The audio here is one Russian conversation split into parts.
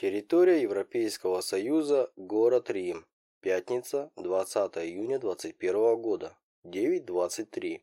Территория Европейского Союза, город Рим. Пятница, 20 июня 2021 года, 9.23.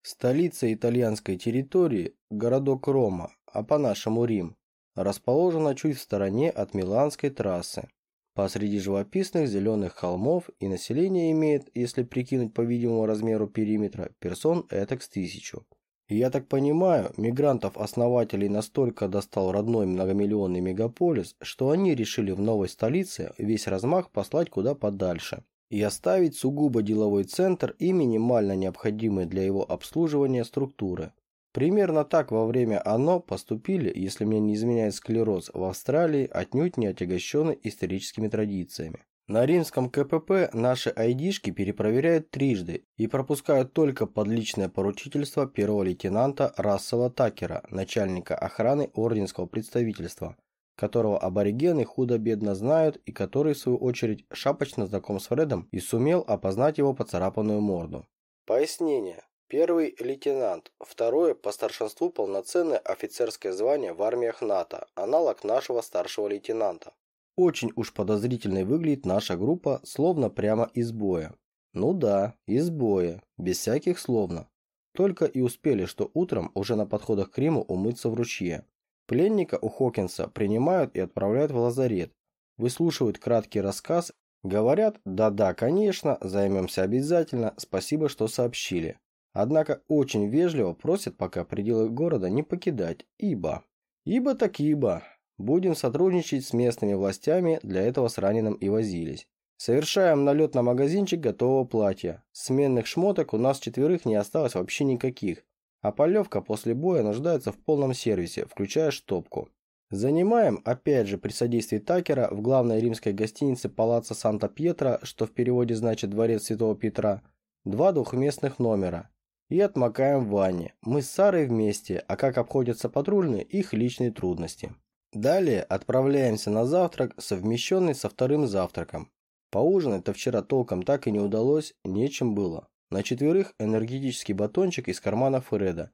Столица итальянской территории – городок Рома, а по-нашему Рим, расположена чуть в стороне от Миланской трассы. Посреди живописных зеленых холмов и население имеет, если прикинуть по видимому размеру периметра, персон этак с тысячу. Я так понимаю, мигрантов-основателей настолько достал родной многомиллионный мегаполис, что они решили в новой столице весь размах послать куда подальше и оставить сугубо деловой центр и минимально необходимые для его обслуживания структуры. Примерно так во время ОНО поступили, если мне не изменяет склероз, в Австралии, отнюдь не отягощенной историческими традициями. На римском КПП наши айдишки перепроверяют трижды и пропускают только под личное поручительство первого лейтенанта Рассела Такера, начальника охраны орденского представительства, которого аборигены худо-бедно знают и который, в свою очередь, шапочно знаком с Фредом и сумел опознать его поцарапанную морду. Пояснение. Первый лейтенант, второе по старшинству полноценное офицерское звание в армиях НАТО, аналог нашего старшего лейтенанта. Очень уж подозрительной выглядит наша группа, словно прямо из боя. Ну да, из боя, без всяких словно. Только и успели, что утром уже на подходах к Риму умыться в ручье. Пленника у Хокинса принимают и отправляют в лазарет. Выслушивают краткий рассказ, говорят «да-да, конечно, займемся обязательно, спасибо, что сообщили». Однако очень вежливо просят пока пределы города не покидать, ибо... Ибо так ибо. Будем сотрудничать с местными властями, для этого с раненым и возились. Совершаем налет на магазинчик готового платья. Сменных шмоток у нас четверых не осталось вообще никаких. А полевка после боя нуждается в полном сервисе, включая штопку. Занимаем, опять же при содействии Такера, в главной римской гостинице Палаццо Санта-Пьетро, что в переводе значит Дворец Святого Петра, два двухместных номера. И отмокаем в ванне. Мы с Сарой вместе, а как обходятся патрульные, их личные трудности. Далее отправляемся на завтрак, совмещенный со вторым завтраком. Поужинать-то вчера толком так и не удалось, нечем было. На четверых энергетический батончик из кармана Фреда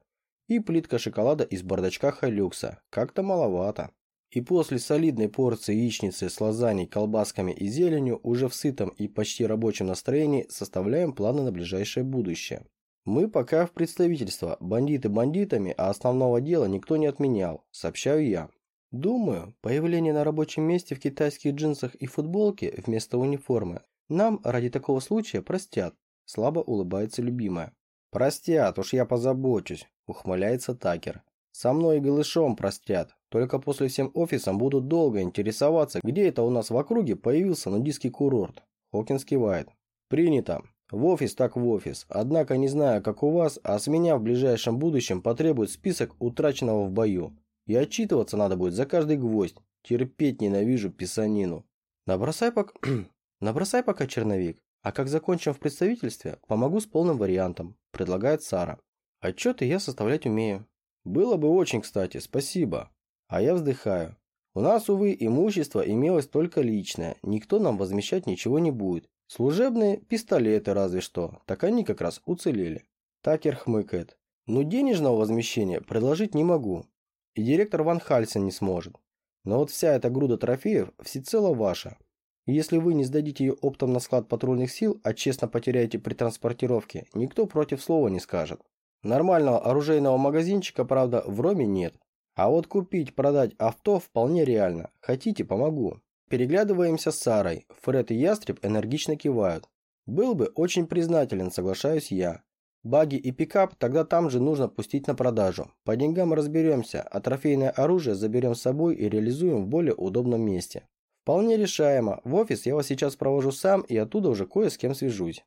и плитка шоколада из бардачка Хайлюкса. Как-то маловато. И после солидной порции яичницы с лазаней, колбасками и зеленью уже в сытом и почти рабочем настроении составляем планы на ближайшее будущее. Мы пока в представительство, бандиты бандитами, а основного дела никто не отменял, сообщаю я. Думаю, появление на рабочем месте в китайских джинсах и футболке вместо униформы нам ради такого случая простят. Слабо улыбается любимая. Простят, уж я позабочусь, ухмыляется Такер. Со мной и голышом простят. Только после всем офисам будут долго интересоваться, где это у нас в округе появился нудистский курорт. Хокинс кивает. Принято. В офис так в офис. Однако не знаю, как у вас, а с меня в ближайшем будущем потребует список утраченного в бою. И отчитываться надо будет за каждый гвоздь. Терпеть ненавижу писанину. Набросай пока... Набросай пока черновик. А как закончим в представительстве, помогу с полным вариантом, предлагает Сара. Отчеты я составлять умею. Было бы очень кстати, спасибо. А я вздыхаю. У нас, увы, имущество имелось только личное, никто нам возмещать ничего не будет. Служебные пистолеты разве что, так они как раз уцелели. Такер хмыкает. Но денежного возмещения предложить не могу. И директор Ван Хальсен не сможет. Но вот вся эта груда трофеев всецело ваша. И если вы не сдадите ее оптом на склад патрульных сил, а честно потеряете при транспортировке, никто против слова не скажет. Нормального оружейного магазинчика, правда, в Роме нет. А вот купить, продать авто вполне реально. Хотите, помогу. Переглядываемся с Сарой. Фред и Ястреб энергично кивают. Был бы очень признателен, соглашаюсь я. Баги и пикап тогда там же нужно пустить на продажу. По деньгам разберемся, а трофейное оружие заберем с собой и реализуем в более удобном месте. Вполне решаемо. В офис я вас сейчас провожу сам и оттуда уже кое с кем свяжусь.